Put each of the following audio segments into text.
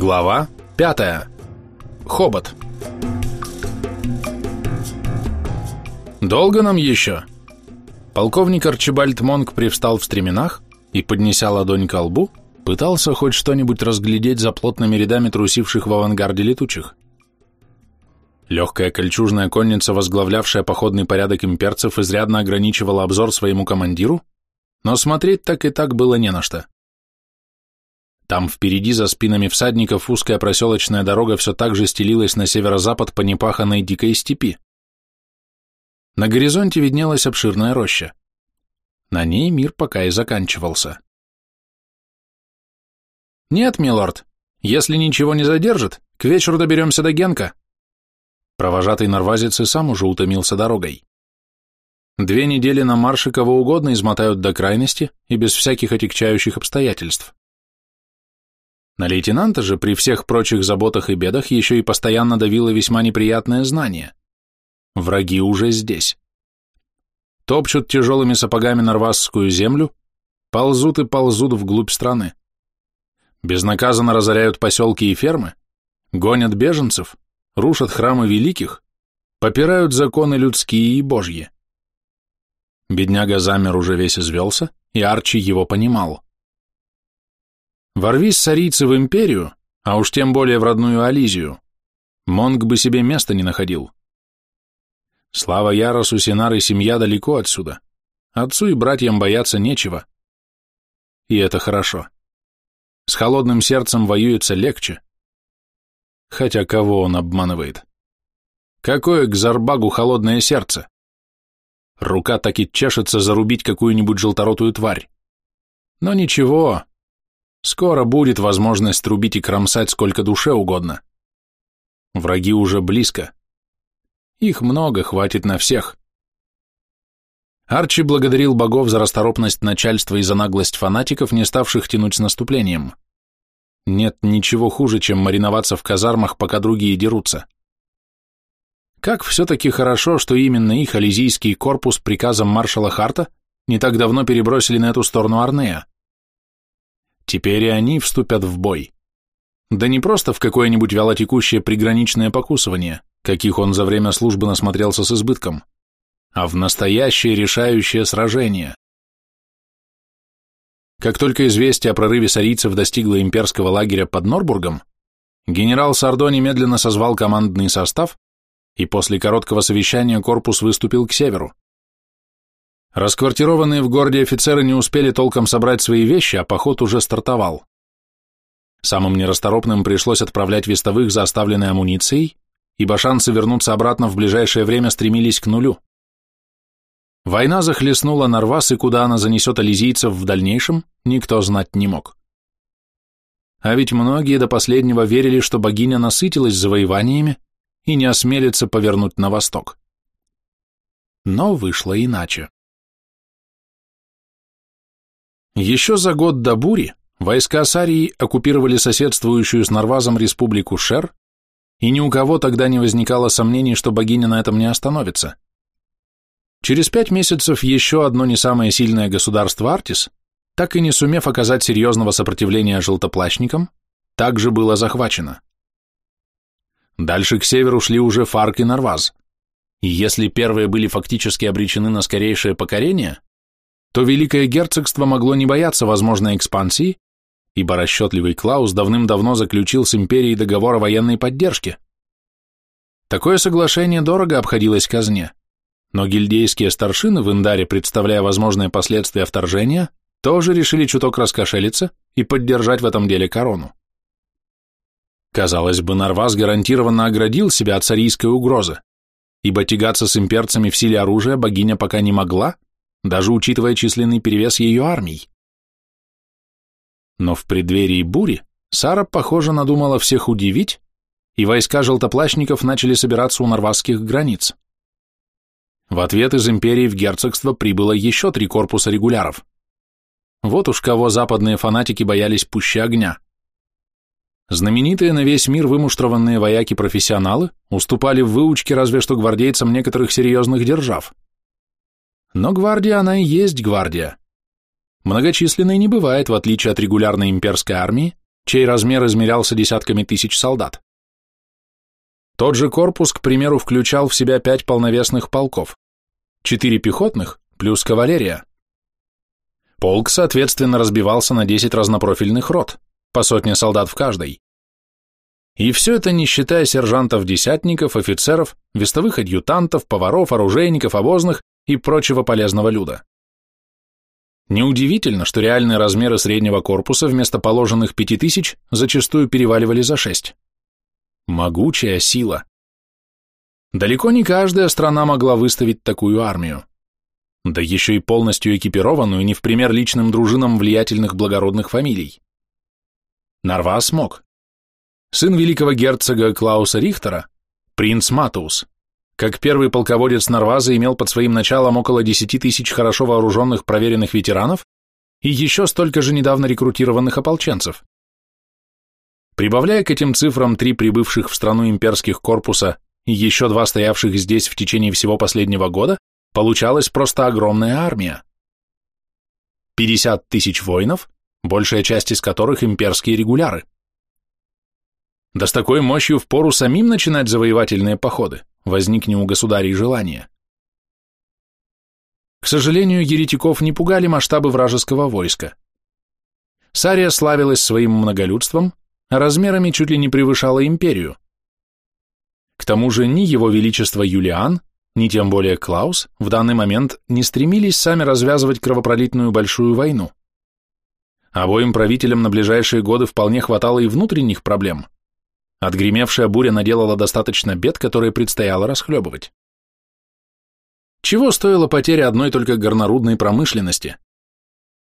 Глава 5. Хобот. Долго нам еще? Полковник Арчибальд Монк привстал в стременах и, поднеся ладонь к лбу, пытался хоть что-нибудь разглядеть за плотными рядами трусивших в авангарде летучих. Легкая кольчужная конница, возглавлявшая походный порядок имперцев, изрядно ограничивала обзор своему командиру, но смотреть так и так было не на что. Там впереди за спинами всадников узкая проселочная дорога все так же стелилась на северо-запад по непаханной дикой степи. На горизонте виднелась обширная роща. На ней мир пока и заканчивался. «Нет, милорд, если ничего не задержит, к вечеру доберемся до Генка». Провожатый норвазец и сам уже утомился дорогой. Две недели на марше кого угодно измотают до крайности и без всяких отягчающих обстоятельств. На лейтенанта же при всех прочих заботах и бедах еще и постоянно давило весьма неприятное знание. Враги уже здесь. Топчут тяжелыми сапогами норвасскую землю, ползут и ползут вглубь страны. Безнаказанно разоряют поселки и фермы, гонят беженцев, рушат храмы великих, попирают законы людские и божьи. Бедняга замер уже весь извелся, и Арчи его понимал. Ворвись сарийцы в империю, а уж тем более в родную Ализию, Монг бы себе места не находил. Слава Яросу, Синар и семья далеко отсюда. Отцу и братьям бояться нечего. И это хорошо. С холодным сердцем воюется легче. Хотя кого он обманывает? Какое к Зарбагу холодное сердце? Рука так и чешется зарубить какую-нибудь желторотую тварь. Но ничего, Скоро будет возможность трубить и кромсать сколько душе угодно. Враги уже близко. Их много, хватит на всех. Арчи благодарил богов за расторопность начальства и за наглость фанатиков, не ставших тянуть с наступлением. Нет ничего хуже, чем мариноваться в казармах, пока другие дерутся. Как все-таки хорошо, что именно их Ализийский корпус приказом маршала Харта не так давно перебросили на эту сторону Арнея. Теперь и они вступят в бой. Да не просто в какое-нибудь вялотекущее приграничное покусывание, каких он за время службы насмотрелся с избытком, а в настоящее решающее сражение. Как только известие о прорыве сарийцев достигло имперского лагеря под Норбургом, генерал Сардо немедленно созвал командный состав, и после короткого совещания корпус выступил к северу. Расквартированные в городе офицеры не успели толком собрать свои вещи, а поход уже стартовал. Самым нерасторопным пришлось отправлять вестовых за оставленной амуницией, ибо шансы вернуться обратно в ближайшее время стремились к нулю. Война захлестнула Нарвас, и куда она занесет ализийцев в дальнейшем, никто знать не мог. А ведь многие до последнего верили, что богиня насытилась завоеваниями и не осмелится повернуть на восток. Но вышло иначе. Еще за год до бури войска Сарии оккупировали соседствующую с Нарвазом республику Шер, и ни у кого тогда не возникало сомнений, что богиня на этом не остановится. Через пять месяцев еще одно не самое сильное государство Артис, так и не сумев оказать серьезного сопротивления желтоплащникам, также было захвачено. Дальше к северу шли уже Фарк и Нарваз, и если первые были фактически обречены на скорейшее покорение, то Великое Герцогство могло не бояться возможной экспансии, ибо расчетливый Клаус давным-давно заключил с империей договор о военной поддержке. Такое соглашение дорого обходилось казне, но гильдейские старшины в Индаре, представляя возможные последствия вторжения, тоже решили чуток раскошелиться и поддержать в этом деле корону. Казалось бы, Нарваз гарантированно оградил себя от царийской угрозы, ибо тягаться с имперцами в силе оружия богиня пока не могла, даже учитывая численный перевес ее армий. Но в преддверии бури Сара, похоже, надумала всех удивить, и войска желтоплащников начали собираться у норвасских границ. В ответ из империи в герцогство прибыло еще три корпуса регуляров. Вот уж кого западные фанатики боялись пуще огня. Знаменитые на весь мир вымуштрованные вояки-профессионалы уступали в выучке разве что гвардейцам некоторых серьезных держав. Но гвардия она и есть гвардия. Многочисленной не бывает, в отличие от регулярной имперской армии, чей размер измерялся десятками тысяч солдат. Тот же корпус, к примеру, включал в себя пять полновесных полков, четыре пехотных плюс кавалерия. Полк, соответственно, разбивался на 10 разнопрофильных рот, по сотне солдат в каждой. И все это не считая сержантов-десятников, офицеров, вестовых адъютантов, поваров, оружейников, обозных и прочего полезного люда. Неудивительно, что реальные размеры среднего корпуса вместо положенных 5000 зачастую переваливали за 6. Могучая сила. Далеко не каждая страна могла выставить такую армию. Да еще и полностью экипированную, не в пример личным дружинам влиятельных благородных фамилий. Нарва смог. Сын великого герцога Клауса Рихтера, принц Матус, как первый полководец Нарваза имел под своим началом около 10 тысяч хорошо вооруженных проверенных ветеранов и еще столько же недавно рекрутированных ополченцев. Прибавляя к этим цифрам три прибывших в страну имперских корпуса и еще два стоявших здесь в течение всего последнего года, получалась просто огромная армия. 50 тысяч воинов, большая часть из которых имперские регуляры. Да с такой мощью впору самим начинать завоевательные походы возникне у государей желание. К сожалению, еретиков не пугали масштабы вражеского войска. Сария славилась своим многолюдством, а размерами чуть ли не превышала империю. К тому же ни его величество Юлиан, ни тем более Клаус в данный момент не стремились сами развязывать кровопролитную большую войну. Обоим правителям на ближайшие годы вполне хватало и внутренних проблем – Отгремевшая буря наделала достаточно бед, которые предстояло расхлебывать. Чего стоила потеря одной только горнорудной промышленности?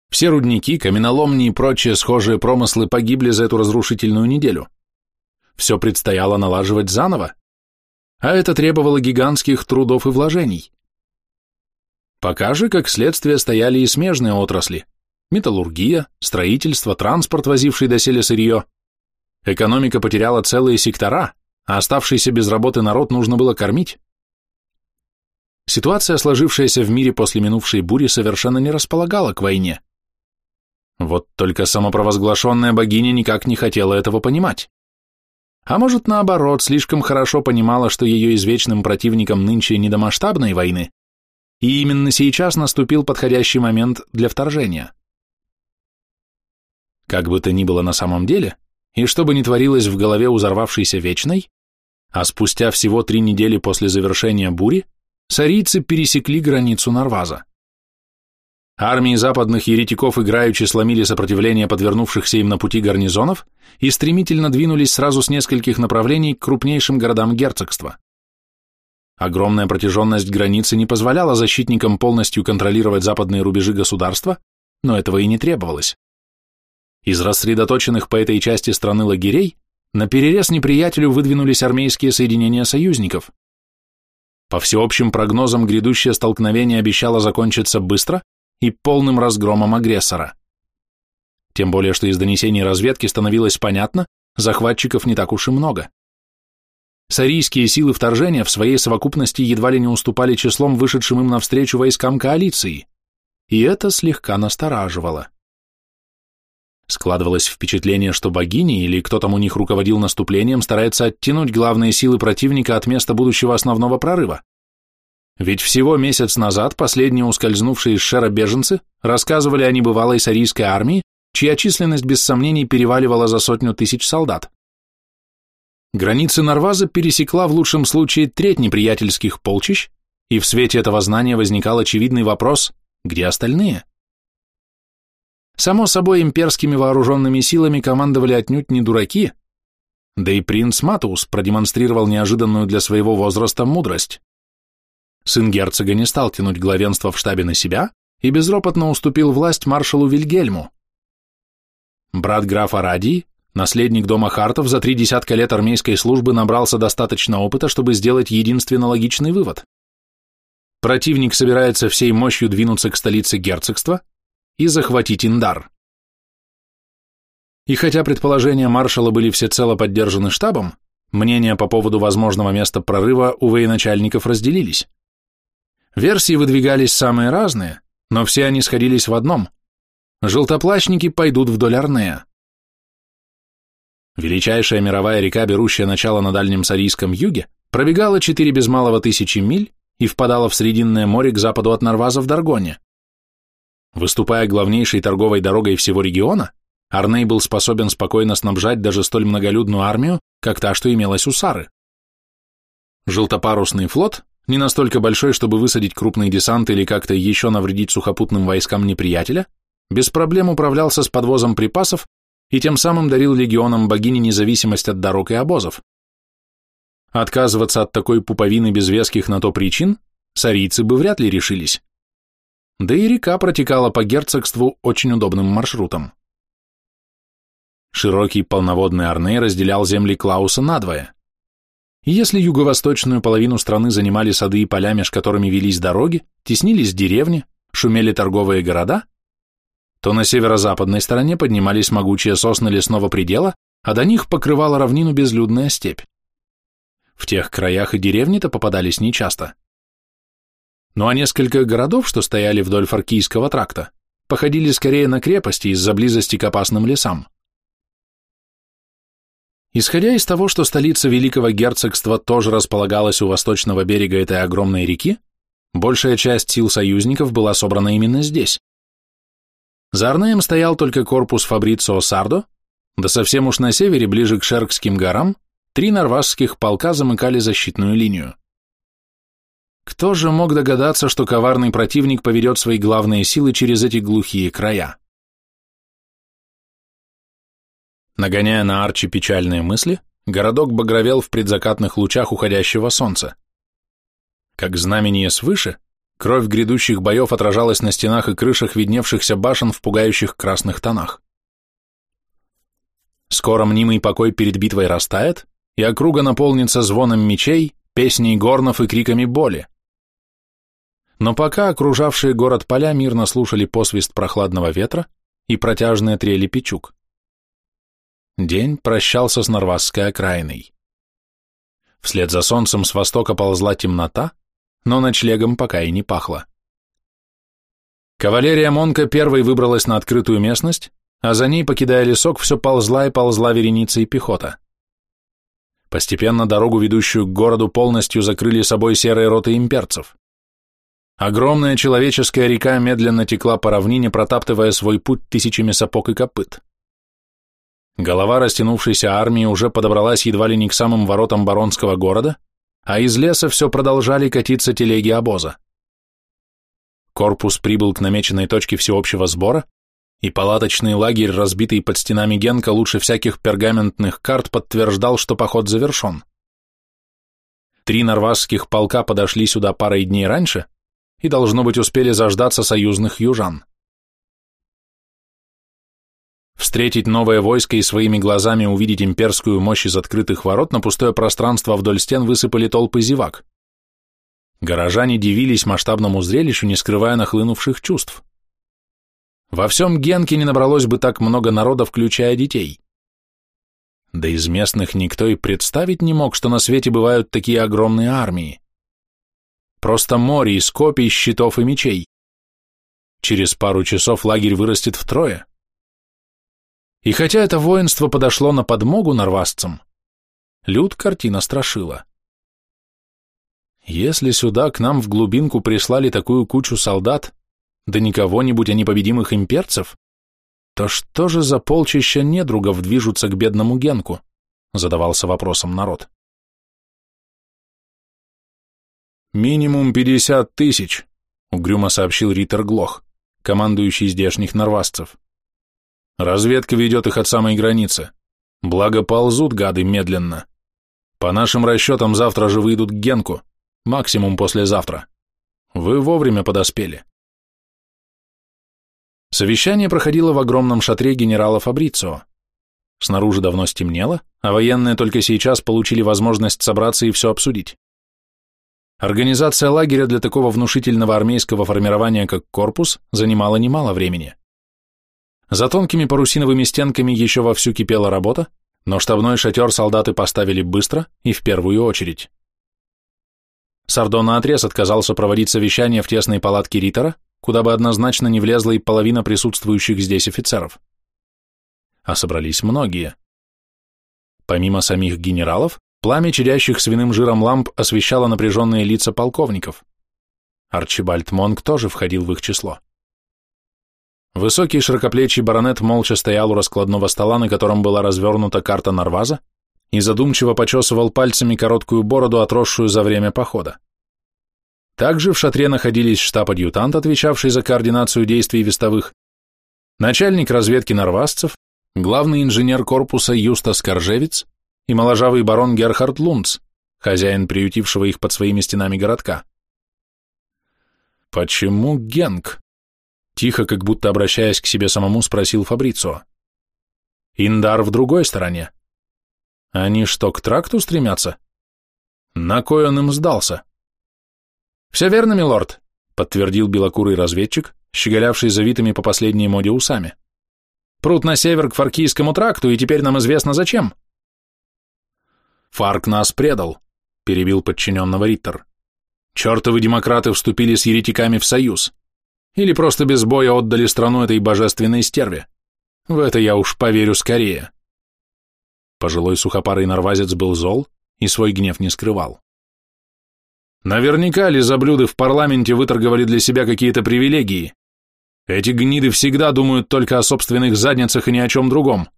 Все рудники, каменоломни и прочие схожие промыслы погибли за эту разрушительную неделю. Все предстояло налаживать заново, а это требовало гигантских трудов и вложений. Пока же, как следствие, стояли и смежные отрасли – металлургия, строительство, транспорт, возивший доселе сырье, Экономика потеряла целые сектора, а оставшийся без работы народ нужно было кормить. Ситуация, сложившаяся в мире после минувшей бури, совершенно не располагала к войне. Вот только самопровозглашенная богиня никак не хотела этого понимать. А может, наоборот, слишком хорошо понимала, что ее извечным противником нынче не до масштабной войны, и именно сейчас наступил подходящий момент для вторжения. Как бы то ни было на самом деле, и что бы ни творилось в голове у Вечной, а спустя всего три недели после завершения бури, сарийцы пересекли границу Нарваза. Армии западных еретиков играючи сломили сопротивление подвернувшихся им на пути гарнизонов и стремительно двинулись сразу с нескольких направлений к крупнейшим городам герцогства. Огромная протяженность границы не позволяла защитникам полностью контролировать западные рубежи государства, но этого и не требовалось. Из рассредоточенных по этой части страны лагерей на перерез неприятелю выдвинулись армейские соединения союзников. По всеобщим прогнозам грядущее столкновение обещало закончиться быстро и полным разгромом агрессора. Тем более, что из донесений разведки становилось понятно, захватчиков не так уж и много. Сарийские силы вторжения в своей совокупности едва ли не уступали числом вышедшим им навстречу войскам коалиции, и это слегка настораживало. Складывалось впечатление, что богини или кто там у них руководил наступлением старается оттянуть главные силы противника от места будущего основного прорыва. Ведь всего месяц назад последние ускользнувшие из Шера беженцы рассказывали о небывалой сарийской армии, чья численность без сомнений переваливала за сотню тысяч солдат. Границы Нарваза пересекла в лучшем случае треть неприятельских полчищ, и в свете этого знания возникал очевидный вопрос, где остальные? Само собой, имперскими вооруженными силами командовали отнюдь не дураки, да и принц Матус продемонстрировал неожиданную для своего возраста мудрость. Сын герцога не стал тянуть главенство в штабе на себя и безропотно уступил власть маршалу Вильгельму. Брат графа Радий, наследник дома Хартов, за три десятка лет армейской службы набрался достаточно опыта, чтобы сделать единственно логичный вывод. Противник собирается всей мощью двинуться к столице герцогства, и захватить Индар. И хотя предположения маршала были всецело поддержаны штабом, мнения по поводу возможного места прорыва у военачальников разделились. Версии выдвигались самые разные, но все они сходились в одном – желтоплащники пойдут вдоль Арнея. величайшая мировая река, берущая начало на дальнем Сарийском юге, пробегала четыре без малого тысячи миль и впадала в Срединное море к западу от Нарваза в Даргоне. Выступая главнейшей торговой дорогой всего региона, Арней был способен спокойно снабжать даже столь многолюдную армию, как та, что имелась у Сары. Желтопарусный флот, не настолько большой, чтобы высадить крупный десант или как-то еще навредить сухопутным войскам неприятеля, без проблем управлялся с подвозом припасов и тем самым дарил легионам богини независимость от дорог и обозов. Отказываться от такой пуповины без веских на то причин сарийцы бы вряд ли решились. Да и река протекала по герцогству очень удобным маршрутом. Широкий полноводный Арней разделял земли Клауса надвое. Если юго-восточную половину страны занимали сады и поля, меж которыми велись дороги, теснились деревни, шумели торговые города, то на северо-западной стороне поднимались могучие сосны лесного предела, а до них покрывала равнину безлюдная степь. В тех краях и деревни-то попадались нечасто. Ну а несколько городов, что стояли вдоль Фаркийского тракта, походили скорее на крепости из-за близости к опасным лесам. Исходя из того, что столица Великого Герцогства тоже располагалась у восточного берега этой огромной реки, большая часть сил союзников была собрана именно здесь. За Арнеем стоял только корпус Фабрицио Сардо, да совсем уж на севере, ближе к Шеркским горам, три норвасских полка замыкали защитную линию. Кто же мог догадаться, что коварный противник поведет свои главные силы через эти глухие края? Нагоняя на Арчи печальные мысли, городок багровел в предзакатных лучах уходящего солнца. Как знамение свыше, кровь грядущих боев отражалась на стенах и крышах видневшихся башен в пугающих красных тонах. Скоро мнимый покой перед битвой растает, и округа наполнится звоном мечей, песней горнов и криками боли. Но пока окружавшие город поля мирно слушали посвист прохладного ветра и протяжные трели печук. День прощался с Норвасской окраиной. Вслед за солнцем с востока ползла темнота, но ночлегом пока и не пахло. Кавалерия Монка первой выбралась на открытую местность, а за ней, покидая лесок, все ползла и ползла вереница и пехота. Постепенно дорогу, ведущую к городу, полностью закрыли собой серые роты имперцев. Огромная человеческая река медленно текла по равнине, протаптывая свой путь тысячами сапог и копыт. Голова растянувшейся армии уже подобралась едва ли не к самым воротам баронского города, а из леса все продолжали катиться телеги обоза. Корпус прибыл к намеченной точке всеобщего сбора, и палаточный лагерь, разбитый под стенами Генка лучше всяких пергаментных карт, подтверждал, что поход завершен. Три норвасских полка подошли сюда парой дней раньше и, должно быть, успели заждаться союзных южан. Встретить новое войско и своими глазами увидеть имперскую мощь из открытых ворот на пустое пространство вдоль стен высыпали толпы зевак. Горожане дивились масштабному зрелищу, не скрывая нахлынувших чувств. Во всем Генке не набралось бы так много народа, включая детей. Да из местных никто и представить не мог, что на свете бывают такие огромные армии. Просто море из копий, щитов и мечей. Через пару часов лагерь вырастет втрое. И хотя это воинство подошло на подмогу норвасцам, люд картина страшила. Если сюда к нам в глубинку прислали такую кучу солдат, да не кого-нибудь, а непобедимых имперцев, то что же за полчища недругов движутся к бедному Генку? Задавался вопросом народ. Минимум пятьдесят тысяч, угрюмо сообщил Риттер Глох, командующий здешних норвасцев. Разведка ведет их от самой границы. Благо ползут гады медленно. По нашим расчетам завтра же выйдут к Генку, максимум послезавтра. Вы вовремя подоспели. Совещание проходило в огромном шатре генерала Фабрицио. Снаружи давно стемнело, а военные только сейчас получили возможность собраться и все обсудить. Организация лагеря для такого внушительного армейского формирования, как корпус, занимала немало времени. За тонкими парусиновыми стенками еще вовсю кипела работа, но штабной шатер солдаты поставили быстро и в первую очередь. Сардон наотрез отказался проводить совещание в тесной палатке Риттера, куда бы однозначно не влезла и половина присутствующих здесь офицеров. А собрались многие. Помимо самих генералов, пламя чадящих свиным жиром ламп освещало напряженные лица полковников. Арчибальд Монк тоже входил в их число. Высокий широкоплечий баронет молча стоял у раскладного стола, на котором была развернута карта Нарваза, и задумчиво почесывал пальцами короткую бороду, отросшую за время похода. Также в шатре находились штаб-адъютант, отвечавший за координацию действий вестовых, начальник разведки нарвазцев, главный инженер корпуса Юстас Коржевец и моложавый барон Герхард Лунц, хозяин приютившего их под своими стенами городка. «Почему Генк?» Тихо, как будто обращаясь к себе самому, спросил Фабрицио. «Индар в другой стороне. Они что, к тракту стремятся? На кой он им сдался?» «Все верно, милорд», — подтвердил белокурый разведчик, щеголявший завитыми по последней моде усами. «Прут на север к Фаркийскому тракту, и теперь нам известно зачем». «Фарк нас предал», — перебил подчиненного Риттер. «Чертовы демократы вступили с еретиками в союз. Или просто без боя отдали страну этой божественной стерве. В это я уж поверю скорее. Пожилой сухопарый норвазец был зол и свой гнев не скрывал. Наверняка лизоблюды в парламенте выторговали для себя какие-то привилегии. Эти гниды всегда думают только о собственных задницах и ни о чем другом.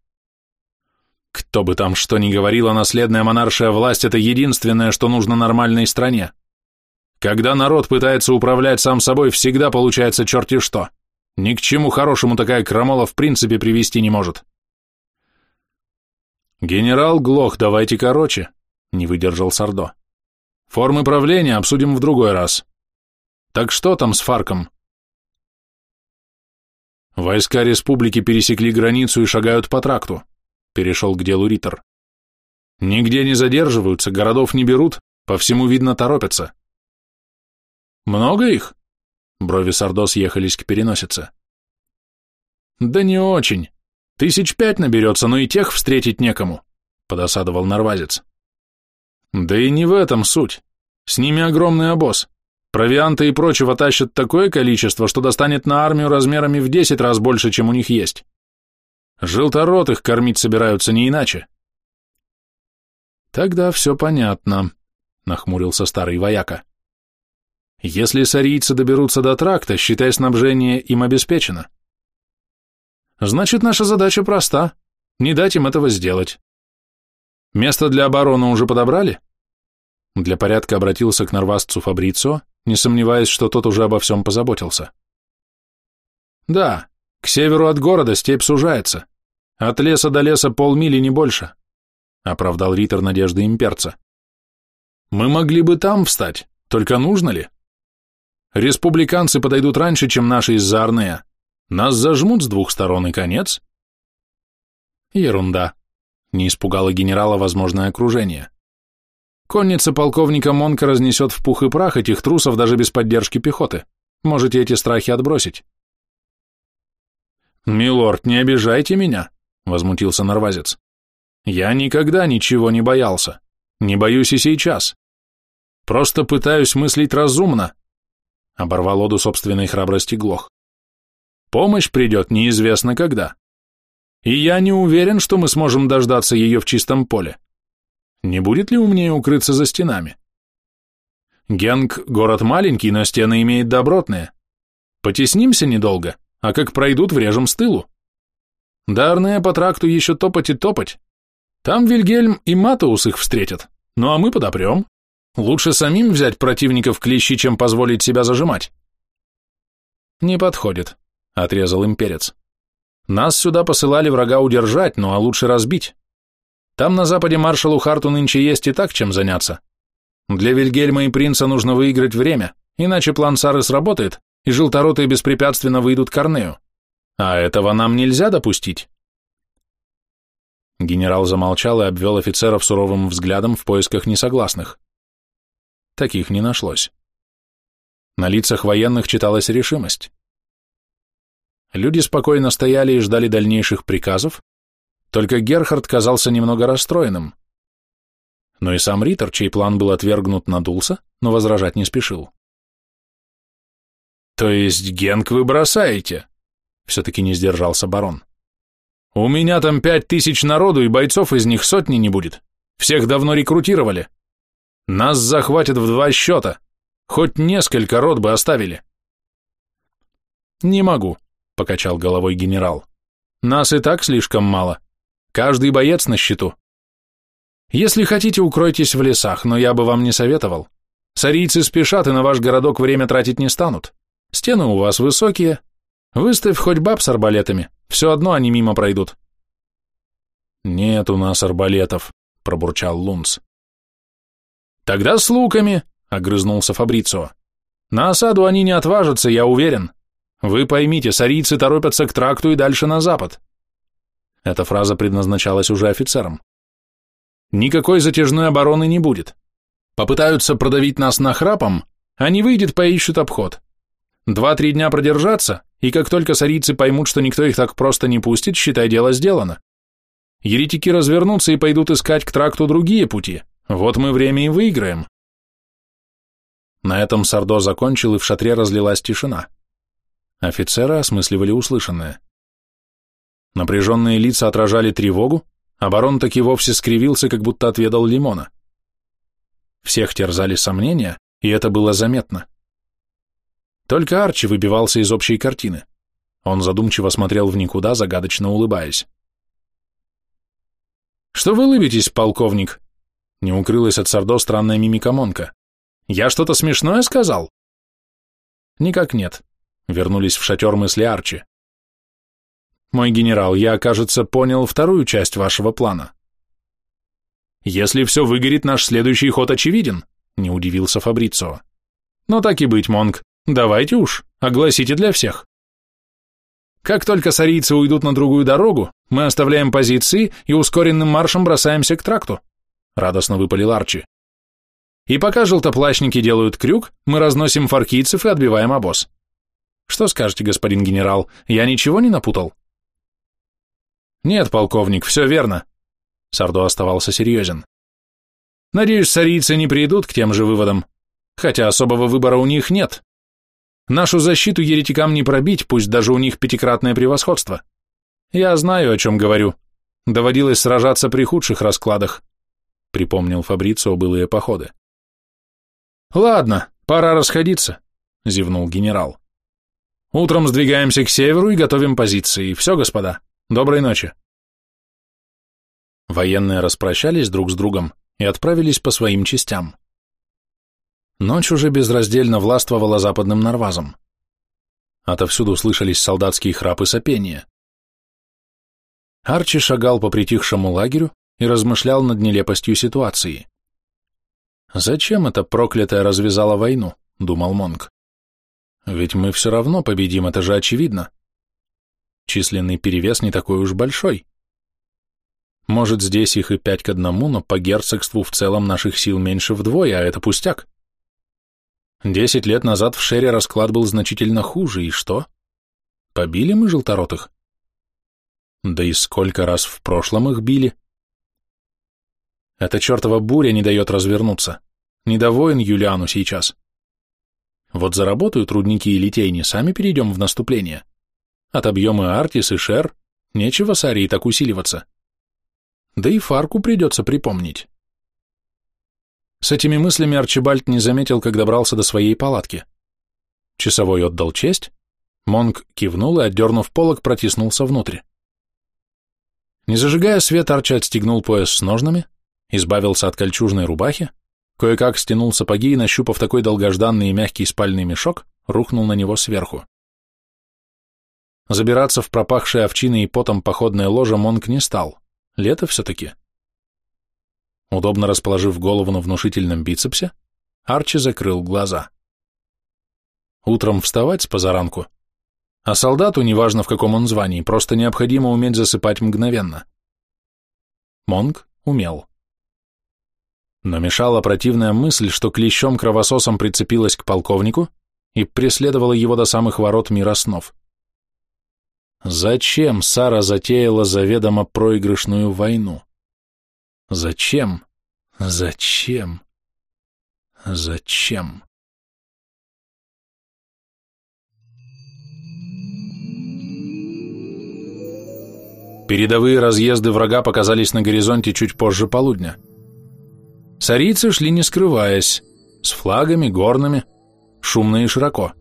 Кто бы там что ни говорил, наследная монаршая власть – это единственное, что нужно нормальной стране. Когда народ пытается управлять сам собой, всегда получается черти что. Ни к чему хорошему такая крамола в принципе привести не может. «Генерал Глох, давайте короче», — не выдержал Сардо. «Формы правления обсудим в другой раз. Так что там с Фарком?» «Войска республики пересекли границу и шагают по тракту», — перешел к делу Риттер. «Нигде не задерживаются, городов не берут, по всему видно торопятся. Много их? Брови Сардо съехались к переносице. Да не очень. Тысяч пять наберется, но и тех встретить некому, подосадовал Нарвазец. Да и не в этом суть. С ними огромный обоз. Провианта и прочего тащат такое количество, что достанет на армию размерами в десять раз больше, чем у них есть. Желторот их кормить собираются не иначе. Тогда все понятно, нахмурился старый вояка. Если сарийцы доберутся до тракта, считай, снабжение им обеспечено. Значит, наша задача проста – не дать им этого сделать. Место для обороны уже подобрали? Для порядка обратился к нарвасцу Фабрицо, не сомневаясь, что тот уже обо всем позаботился. Да, к северу от города степь сужается. От леса до леса полмили, не больше, оправдал Риттер надежды имперца. Мы могли бы там встать, только нужно ли? Республиканцы подойдут раньше, чем наши из-за Арнея. Нас зажмут с двух сторон и конец. Ерунда. Не испугало генерала возможное окружение. Конница полковника Монка разнесет в пух и прах этих трусов даже без поддержки пехоты. Можете эти страхи отбросить. «Милорд, не обижайте меня», — возмутился Нарвазец. «Я никогда ничего не боялся. Не боюсь и сейчас. Просто пытаюсь мыслить разумно, Оборвал оду собственной храбрости Глох. Помощь придет неизвестно когда. И я не уверен, что мы сможем дождаться ее в чистом поле. Не будет ли умнее укрыться за стенами? Генг — город маленький, но стены имеет добротные. Потеснимся недолго, а как пройдут, врежем с тылу. Дарные по тракту еще топать и топать. Там Вильгельм и Матеус их встретят, ну а мы подопрем. Лучше самим взять противников клещи, чем позволить себя зажимать. Не подходит, отрезал имперец. Нас сюда посылали врага удержать, ну а лучше разбить. Там на западе маршалу Харту нынче есть и так чем заняться. Для Вильгельма и принца нужно выиграть время, иначе план Сары сработает, и желторотые беспрепятственно выйдут к Арнею. А этого нам нельзя допустить. Генерал замолчал и обвел офицеров суровым взглядом в поисках несогласных. Таких не нашлось. На лицах военных читалась решимость. Люди спокойно стояли и ждали дальнейших приказов, только Герхард казался немного расстроенным. Но и сам Риттер, чей план был отвергнут, надулся, но возражать не спешил. «То есть Генк вы бросаете?» Все-таки не сдержался барон. У меня там пять тысяч народу, и бойцов из них сотни не будет. Всех давно рекрутировали. Нас захватят в два счета. Хоть несколько род бы оставили. Не могу, покачал головой генерал. Нас и так слишком мало. Каждый боец на счету. Если хотите, укройтесь в лесах, но я бы вам не советовал. Сарийцы спешат и на ваш городок время тратить не станут. Стены у вас высокие. Выставь хоть баб с арбалетами, все одно они мимо пройдут. Нет у нас арбалетов, пробурчал Лунц. Тогда с луками, огрызнулся Фабрицио. На осаду они не отважатся, я уверен. Вы поймите, сарийцы торопятся к тракту и дальше на запад. Эта фраза предназначалась уже офицерам. Никакой затяжной обороны не будет. Попытаются продавить нас нахрапом, а не выйдет, поищут обход. Два-три дня продержаться, и как только сарийцы поймут, что никто их так просто не пустит, считай, дело сделано. Еретики развернутся и пойдут искать к тракту другие пути. Вот мы время и выиграем. На этом Сардо закончил, и в шатре разлилась тишина. Офицеры осмысливали услышанное. Напряженные лица отражали тревогу, а барон таки вовсе скривился, как будто отведал лимона. Всех терзали сомнения, и это было заметно. Только Арчи выбивался из общей картины. Он задумчиво смотрел в никуда, загадочно улыбаясь. «Что вы улыбитесь, полковник?» Не укрылась от Сардо странная мимика Монка. «Я что-то смешное сказал?» «Никак нет», — вернулись в шатер мысли Арчи. Мой генерал, я, кажется, понял вторую часть вашего плана. Если все выгорит, наш следующий ход очевиден, не удивился Фабрицио. Но так и быть, Монг, давайте уж, огласите для всех. Как только сарийцы уйдут на другую дорогу, мы оставляем позиции и ускоренным маршем бросаемся к тракту, радостно выпалил Арчи. И пока желтоплащники делают крюк, мы разносим фаркийцев и отбиваем обоз. Что скажете, господин генерал, я ничего не напутал? «Нет, полковник, все верно». Сардо оставался серьезен. «Надеюсь, сарийцы не придут к тем же выводам, хотя особого выбора у них нет. Нашу защиту еретикам не пробить, пусть даже у них пятикратное превосходство. Я знаю, о чем говорю. Доводилось сражаться при худших раскладах», припомнил Фабрицио былые походы. «Ладно, пора расходиться», — зевнул генерал. «Утром сдвигаемся к северу и готовим позиции. Все, господа». Доброй ночи. Военные распрощались друг с другом и отправились по своим частям. Ночь уже безраздельно властвовала западным нарвазом. Отовсюду слышались солдатские храпы сопения. Арчи шагал по притихшему лагерю и размышлял над нелепостью ситуации. «Зачем эта проклятая развязала войну?» — думал Монг. «Ведь мы все равно победим, это же очевидно. Численный перевес не такой уж большой. Может, здесь их и пять к одному, но по герцогству в целом наших сил меньше вдвое, а это пустяк. Десять лет назад в Шере расклад был значительно хуже, и что? Побили мы желторотых? Да и сколько раз в прошлом их били? Эта чертова буря не дает развернуться. Недовоин Юлиану сейчас. Вот заработают рудники и литейни, сами перейдем в наступление. Отобьем и Артис, и Шер, нечего с Арией так усиливаться. Да и Фарку придется припомнить. С этими мыслями Арчибальд не заметил, как добрался до своей палатки. Часовой отдал честь, Монг кивнул и, отдернув полок, протиснулся внутрь. Не зажигая свет, Арчи отстегнул пояс с ножнами, избавился от кольчужной рубахи, кое-как стянул сапоги и, нащупав такой долгожданный и мягкий спальный мешок, рухнул на него сверху. Забираться в пропахшее овчиной и потом походное ложе Монк не стал. Лето все-таки. Удобно расположив голову на внушительном бицепсе, Арчи закрыл глаза. Утром вставать с позаранку, а солдату, неважно в каком он звании, просто необходимо уметь засыпать мгновенно. Монк умел. Но мешала противная мысль, что клещом-кровососом прицепилась к полковнику и преследовала его до самых ворот мира снов. Зачем Сара затеяла заведомо проигрышную войну? Зачем? Зачем? Зачем? Передовые разъезды врага показались на горизонте чуть позже полудня. Сарийцы шли не скрываясь, с флагами, горными, шумно и широко.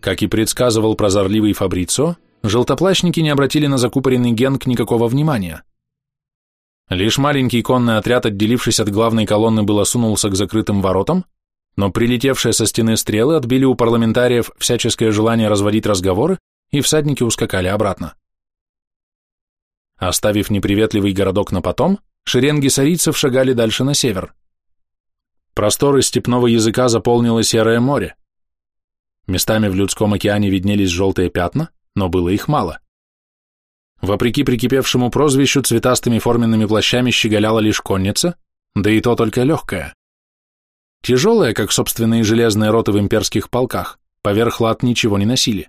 Как и предсказывал прозорливый Фабрицо, желтоплащники не обратили на закупоренный генк никакого внимания. Лишь маленький конный отряд, отделившись от главной колонны, было сунулся к закрытым воротам, но прилетевшие со стены стрелы отбили у парламентариев всяческое желание разводить разговоры, и всадники ускакали обратно. Оставив неприветливый городок на потом, шеренги сарийцев шагали дальше на север. Просторы степного языка заполнило серое море. Местами в людском океане виднелись желтые пятна, но было их мало. Вопреки прикипевшему прозвищу, цветастыми форменными плащами щеголяла лишь конница, да и то только легкая. Тяжелая, как собственные железные роты в имперских полках, поверх лад ничего не носили.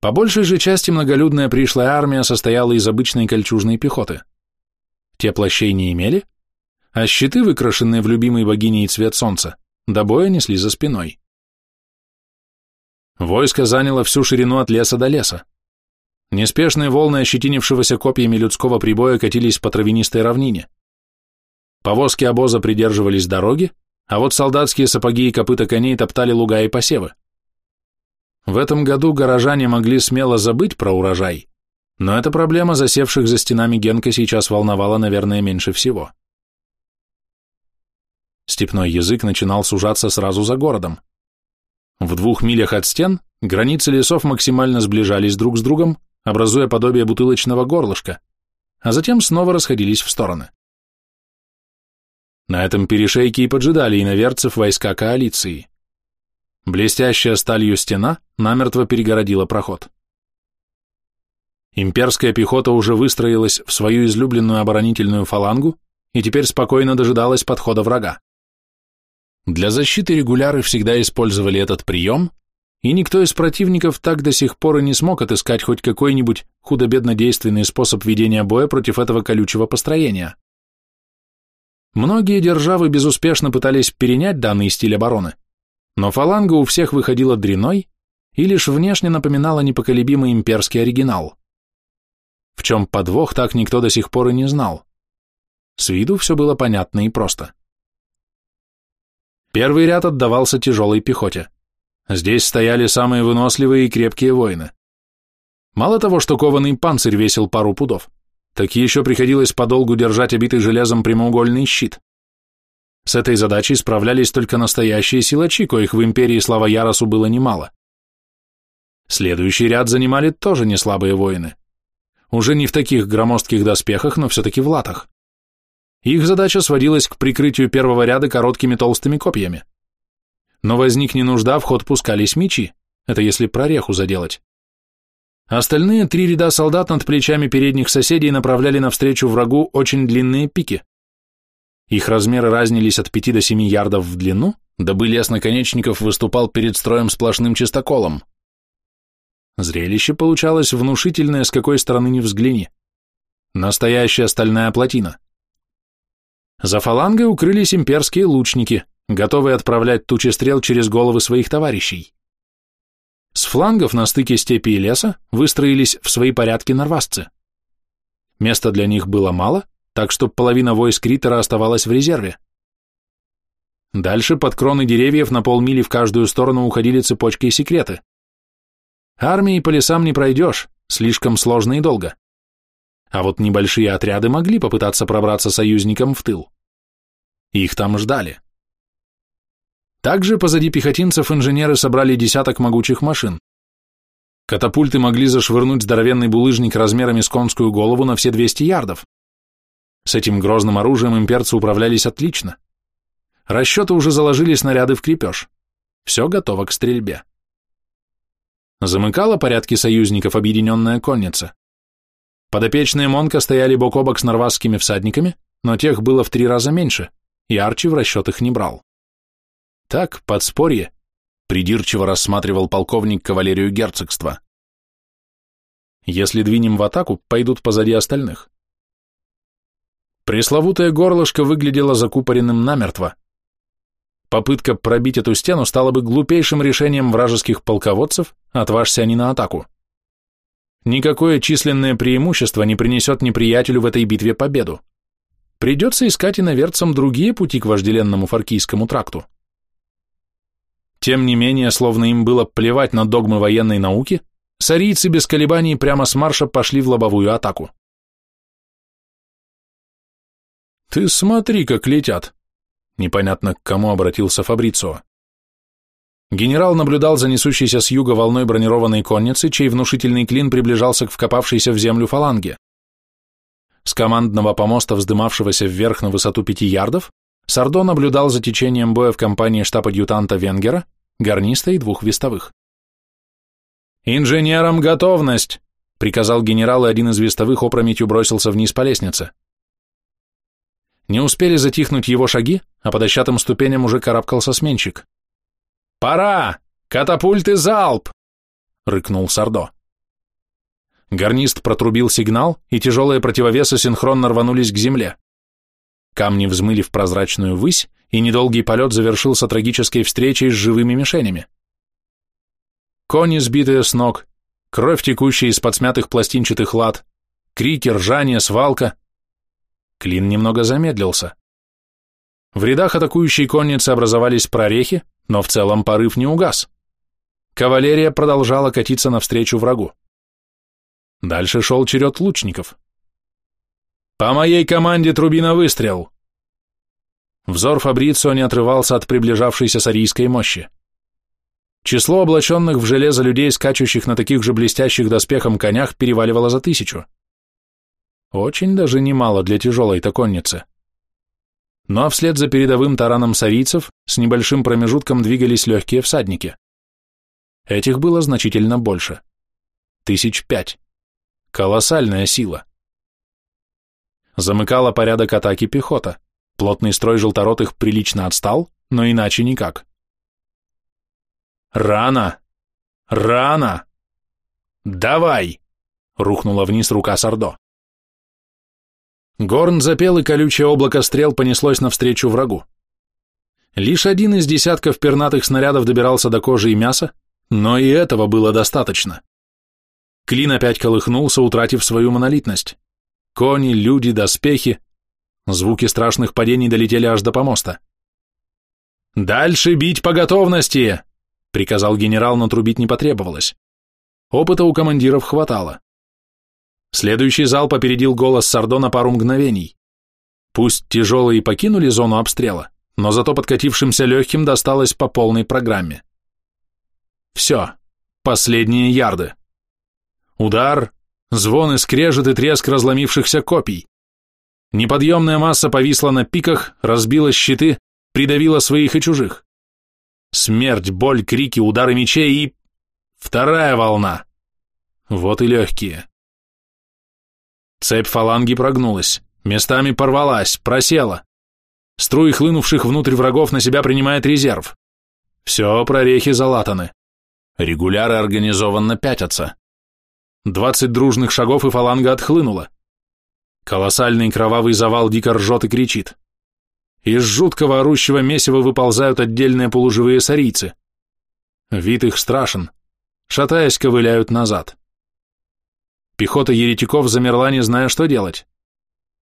По большей же части многолюдная пришлая армия состояла из обычной кольчужной пехоты. Те плащей не имели, а щиты, выкрашенные в любимой богиней цвет солнца, до боя несли за спиной. Войско заняло всю ширину от леса до леса. Неспешные волны ощетинившегося копьями людского прибоя катились по травянистой равнине. Повозки обоза придерживались дороги, а вот солдатские сапоги и копыта коней топтали луга и посевы. В этом году горожане могли смело забыть про урожай, но эта проблема засевших за стенами Генка сейчас волновала, наверное, меньше всего. Степной язык начинал сужаться сразу за городом. В двух милях от стен границы лесов максимально сближались друг с другом, образуя подобие бутылочного горлышка, а затем снова расходились в стороны. На этом перешейке и поджидали иноверцев войска коалиции. Блестящая сталью стена намертво перегородила проход. Имперская пехота уже выстроилась в свою излюбленную оборонительную фалангу и теперь спокойно дожидалась подхода врага. Для защиты регуляры всегда использовали этот прием, и никто из противников так до сих пор и не смог отыскать хоть какой-нибудь худо-бедно действенный способ ведения боя против этого колючего построения. Многие державы безуспешно пытались перенять данный стиль обороны, но фаланга у всех выходила дряной и лишь внешне напоминала непоколебимый имперский оригинал. В чем подвох, так никто до сих пор и не знал. С виду все было понятно и просто. Первый ряд отдавался тяжелой пехоте. Здесь стояли самые выносливые и крепкие воины. Мало того, что кованый панцирь весил пару пудов, так еще приходилось подолгу держать обитый железом прямоугольный щит. С этой задачей справлялись только настоящие силачи, коих в империи слава Яросу было немало. Следующий ряд занимали тоже не слабые воины. Уже не в таких громоздких доспехах, но все-таки в латах. Их задача сводилась к прикрытию первого ряда короткими толстыми копьями. Но возникне нужда, в ход пускались мечи, это если прореху заделать. Остальные три ряда солдат над плечами передних соседей направляли навстречу врагу очень длинные пики. Их размеры разнились от 5 до 7 ярдов в длину, дабы лес наконечников выступал перед строем сплошным чистоколом. Зрелище получалось внушительное, с какой стороны ни взгляни. Настоящая стальная плотина. За фалангой укрылись имперские лучники, готовые отправлять тучи стрел через головы своих товарищей. С флангов на стыке степи и леса выстроились в свои порядки нарвасцы. Места для них было мало, так что половина войск Риттера оставалась в резерве. Дальше под кроны деревьев на полмили в каждую сторону уходили цепочки и секреты. Армии по лесам не пройдешь, слишком сложно и долго. А вот небольшие отряды могли попытаться пробраться союзникам в тыл. Их там ждали. Также позади пехотинцев инженеры собрали десяток могучих машин. Катапульты могли зашвырнуть здоровенный булыжник размерами с конскую голову на все 200 ярдов. С этим грозным оружием имперцы управлялись отлично. Расчеты уже заложили снаряды в крепеж. Все готово к стрельбе. Замыкала порядки союзников объединенная конница. Подопечные Монка стояли бок о бок с норвасскими всадниками, но тех было в три раза меньше, и Арчи в расчет их не брал. Так, подспорье, придирчиво рассматривал полковник кавалерию герцогства. Если двинем в атаку, пойдут позади остальных. Пресловутое горлышко выглядело закупоренным намертво. Попытка пробить эту стену стала бы глупейшим решением вражеских полководцев, отважься они на атаку. никакое численное преимущество не принесет неприятелю в этой битве победу. Придется искать иноверцам другие пути к вожделенному Фаркийскому тракту. Тем не менее, словно им было плевать на догмы военной науки, сарийцы без колебаний прямо с марша пошли в лобовую атаку. «Ты смотри, как летят!» Непонятно к кому обратился Фабрицио. Генерал наблюдал за несущейся с юга волной бронированной конницы, чей внушительный клин приближался к вкопавшейся в землю фаланге. С командного помоста, вздымавшегося вверх на высоту пяти ярдов, Сардо наблюдал за течением боя в компании штаб-адъютанта Венгера, гарниста и двух вестовых. «Инженерам готовность!» — приказал генерал, и один из вестовых опрометью бросился вниз по лестнице. Не успели затихнуть его шаги, а по дощатым ступеням уже карабкался сменщик. «Пора! Катапульты залп!» — рыкнул Сардо. Гарнист протрубил сигнал, и тяжелые противовесы синхронно рванулись к земле. Камни взмыли в прозрачную высь, и недолгий полет завершился трагической встречей с живыми мишенями. Кони, сбитые с ног, кровь, текущая из подсмятых пластинчатых лад, крики, ржание, свалка. Клин немного замедлился. В рядах атакующей конницы образовались прорехи, но в целом порыв не угас. Кавалерия продолжала катиться навстречу врагу. Дальше шел черед лучников. «По моей команде труби на выстрел!» Взор Фабрицио не отрывался от приближавшейся сарийской мощи. Число облаченных в железо людей, скачущих на таких же блестящих доспехом конях, переваливало за тысячу. Очень даже немало для тяжелой-то конницы. Ну а вслед за передовым тараном сарийцев с небольшим промежутком двигались легкие всадники. Этих было значительно больше. Тысяч пять. Колоссальная сила. Замыкала порядок атаки пехота. Плотный строй желторотых прилично отстал, но иначе никак. «Рано! Рано! Давай!» — рухнула вниз рука Сардо. Горн запел, и колючее облако стрел понеслось навстречу врагу. Лишь один из десятков пернатых снарядов добирался до кожи и мяса, но и этого было достаточно. Клин опять колыхнулся, утратив свою монолитность. Кони, люди, доспехи. Звуки страшных падений долетели аж до помоста. «Дальше бить по готовности!» — приказал генерал, но трубить не потребовалось. Опыта у командиров хватало. Следующий залп опередил голос Сардо на пару мгновений. Пусть тяжелые покинули зону обстрела, но зато подкатившимся легким досталось по полной программе. Все, последние ярды. Удар, звон и скрежет и треск разломившихся копий. Неподъемная масса повисла на пиках, разбила щиты, придавила своих и чужих. Смерть, боль, крики, удары мечей и... Вторая волна. Вот и легкие. Цепь фаланги прогнулась, местами порвалась, просела. Струи хлынувших внутрь врагов на себя принимает резерв. Все, прорехи залатаны. Регуляры организованно пятятся. Двадцать дружных шагов и фаланга отхлынула. Колоссальный кровавый завал дико ржет и кричит. Из жуткого орущего месива выползают отдельные полуживые сарийцы. Вид их страшен. Шатаясь, ковыляют назад. Пехота еретиков замерла, не зная, что делать.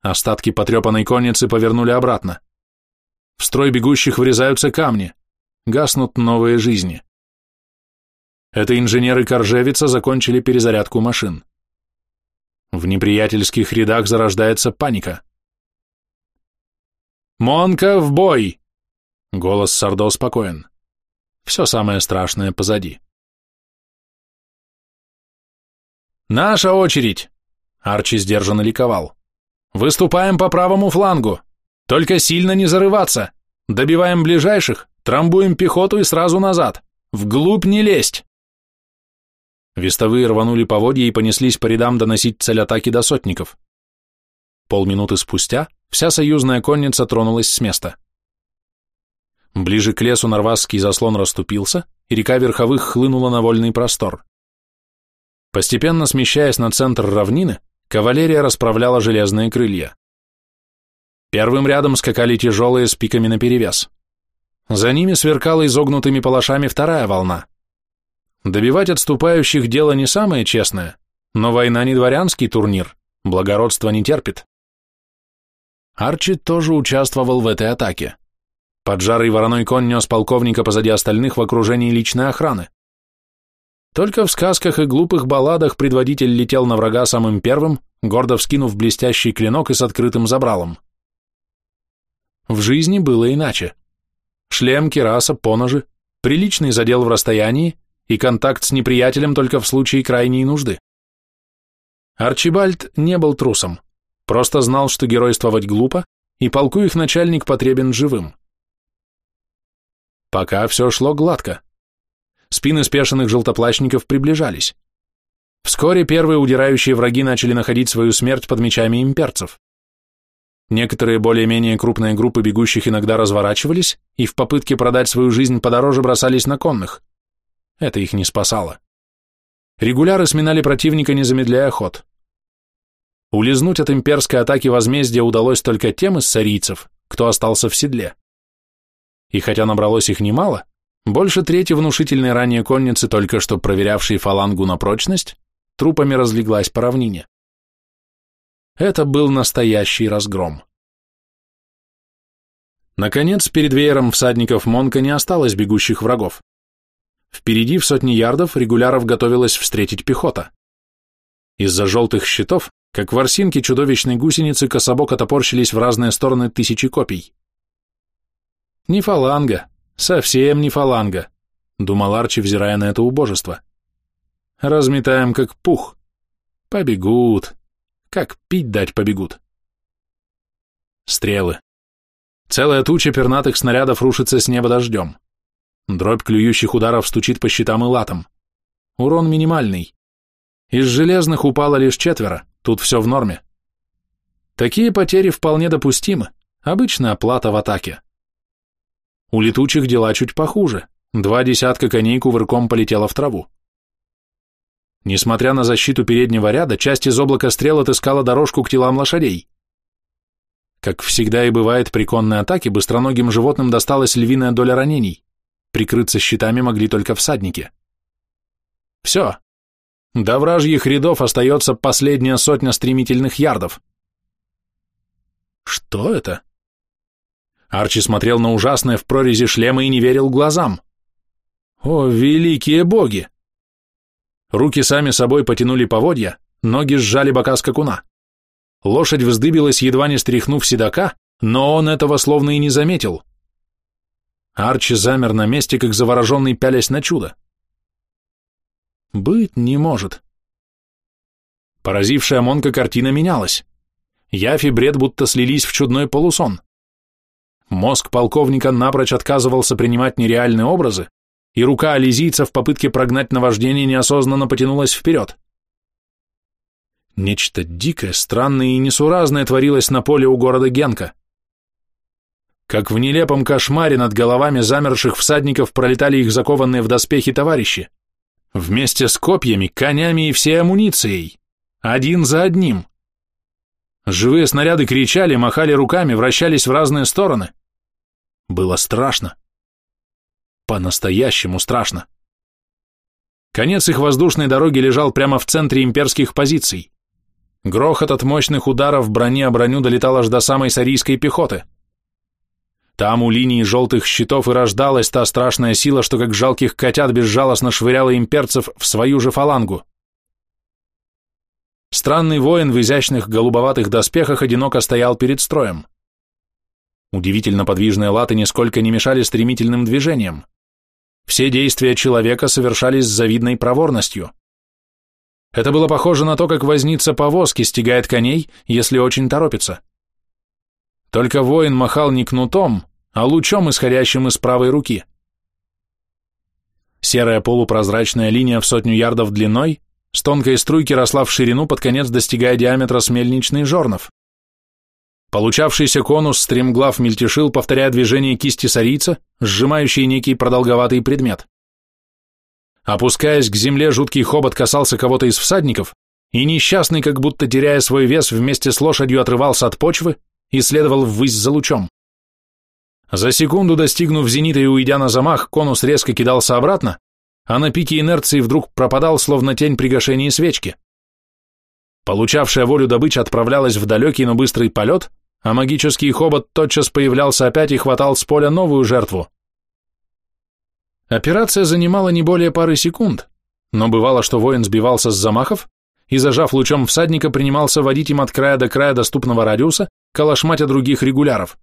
Остатки потрепанной конницы повернули обратно. В строй бегущих врезаются камни. Гаснут новые жизни. Это инженеры Коржевица закончили перезарядку машин. В неприятельских рядах зарождается паника. «Монка, в бой!» Голос Сардо спокоен. Все самое страшное позади. «Наша очередь!» Арчи сдержанно ликовал. «Выступаем по правому флангу! Только сильно не зарываться! Добиваем ближайших, трамбуем пехоту и сразу назад! Вглубь не лезть!» Вестовые рванули поводья и понеслись по рядам доносить цель атаки до сотников. Полминуты спустя вся союзная конница тронулась с места. Ближе к лесу нарвасский заслон расступился, и река Верховых хлынула на вольный простор. Постепенно смещаясь на центр равнины, кавалерия расправляла железные крылья. Первым рядом скакали тяжелые с пиками наперевес. За ними сверкала изогнутыми палашами вторая волна. Добивать отступающих дело не самое честное, но война не дворянский турнир, благородство не терпит. Арчи тоже участвовал в этой атаке. Поджарый вороной конь нес полковника позади остальных в окружении личной охраны. Только в сказках и глупых балладах предводитель летел на врага самым первым, гордо вскинув блестящий клинок и с открытым забралом. В жизни было иначе. Шлем, кираса, поножи, приличный задел в расстоянии и контакт с неприятелем только в случае крайней нужды. Арчибальд не был трусом. Просто знал, что геройствовать глупо, и полку их начальник потребен живым. Пока все шло гладко. Спины спешенных желтоплащников приближались. Вскоре первые удирающие враги начали находить свою смерть под мечами имперцев. Некоторые более-менее крупные группы бегущих иногда разворачивались и в попытке продать свою жизнь подороже бросались на конных. Это их не спасало. Регуляры сминали противника, не замедляя ход. Улизнуть от имперской атаки возмездия удалось только тем из сарийцев, кто остался в седле. И хотя набралось их немало, больше трети внушительной ранее конницы, только что проверявшей фалангу на прочность, трупами разлеглась по равнине. Это был настоящий разгром. Наконец, перед веером всадников Монка не осталось бегущих врагов. Впереди в сотни ярдов регуляров готовилась встретить пехота. Из-за желтых щитов как ворсинки чудовищной гусеницы кособоко топорщились в разные стороны тысячи копий. «Не фаланга, совсем не фаланга», — думал Арчи, взирая на это убожество. «Разметаем, как пух. Побегут. Как пить дать побегут». Стрелы. Целая туча пернатых снарядов рушится с неба дождем. Дробь клюющих ударов стучит по щитам и латам. Урон минимальный. Из железных упало лишь четверо. Тут все в норме. Такие потери вполне допустимы, обычная плата в атаке. У летучих дела чуть похуже, два десятка коней кувырком полетело в траву. Несмотря на защиту переднего ряда, часть из облака стрел отыскала дорожку к телам лошадей. Как всегда и бывает при конной атаке, быстроногим животным досталась львиная доля ранений. Прикрыться щитами могли только всадники. Все, до вражьих рядов остается последняя сотня стремительных ярдов. Что это? Арчи смотрел на ужасное в прорези шлема и не верил глазам. О, великие боги! Руки сами собой потянули поводья, ноги сжали бока скакуна. Лошадь вздыбилась, едва не стряхнув седока, но он этого словно и не заметил. Арчи замер на месте, как завороженный пялясь на чудо. Быть не может. Поразившая Монка картина менялась. Явь и бред будто слились в чудной полусон. Мозг полковника напрочь отказывался принимать нереальные образы, и рука ализийца в попытке прогнать наваждение неосознанно потянулась вперед. Нечто дикое, странное и несуразное творилось на поле у города Генка. Как в нелепом кошмаре над головами замерших всадников пролетали их закованные в доспехи товарищи. Вместе с копьями, конями и всей амуницией. Один за одним. Живые снаряды кричали, махали руками, вращались в разные стороны. Было страшно. По-настоящему страшно. Конец их воздушной дороги лежал прямо в центре имперских позиций. Грохот от мощных ударов брони о броню долетал аж до самой сарийской пехоты. Там у линии желтых щитов и рождалась та страшная сила, что как жалких котят безжалостно швыряла имперцев в свою же фалангу. Странный воин в изящных голубоватых доспехах одиноко стоял перед строем. Удивительно подвижные латы нисколько не мешали стремительным движениям. Все действия человека совершались с завидной проворностью. Это было похоже на то, как возница повозки стегает коней, если очень торопится. Только воин махал не кнутом, а лучом, исходящим из правой руки. Серая полупрозрачная линия в сотню ярдов длиной с тонкой струйки росла в ширину, под конец достигая диаметра смельничный жорнов. Получавшийся конус стремглав мельтешил, повторяя движение кисти сарийца, сжимающий некий продолговатый предмет. Опускаясь к земле, жуткий хобот касался кого-то из всадников, и несчастный, как будто теряя свой вес, вместе с лошадью отрывался от почвы и следовал ввысь за лучом. За секунду достигнув зенита и уйдя на замах, конус резко кидался обратно, а на пике инерции вдруг пропадал, словно тень при гашении свечки. Получавшая волю добыча отправлялась в далекий, но быстрый полет, а магический хобот тотчас появлялся опять и хватал с поля новую жертву. Операция занимала не более пары секунд, но бывало, что воин сбивался с замахов и, зажав лучом всадника, принимался водить им от края до края доступного радиуса, калашматя других регуляров.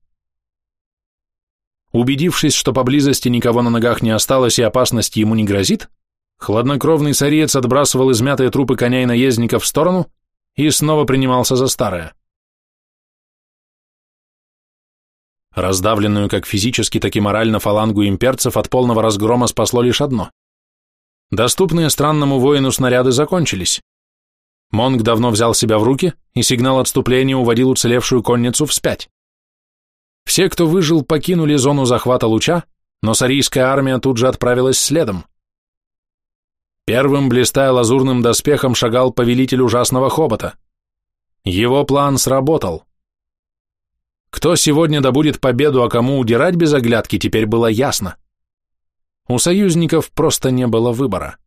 Убедившись, что поблизости никого на ногах не осталось и опасности ему не грозит, хладнокровный сариец отбрасывал измятые трупы коня и наездников в сторону и снова принимался за старое. Раздавленную как физически, так и морально фалангу имперцев от полного разгрома спасло лишь одно. Доступные странному воину снаряды закончились. Монг давно взял себя в руки, и сигнал отступления уводил уцелевшую конницу вспять. Все, кто выжил, покинули зону захвата луча, но сарийская армия тут же отправилась следом. Первым, блистая лазурным доспехом, шагал повелитель ужасного хобота. Его план сработал. Кто сегодня добудет победу, а кому удирать без оглядки, теперь было ясно. У союзников просто не было выбора.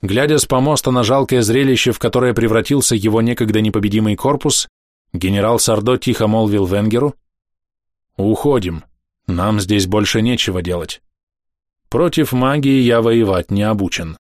Глядя с помоста на жалкое зрелище, в которое превратился его некогда непобедимый корпус, генерал Сардо тихо молвил Венгеру, «Уходим, нам здесь больше нечего делать. Против магии я воевать не обучен».